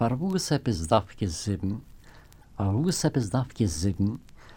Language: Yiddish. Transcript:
Warum ist איז bis dafke sieben? Warum איז er bis dafke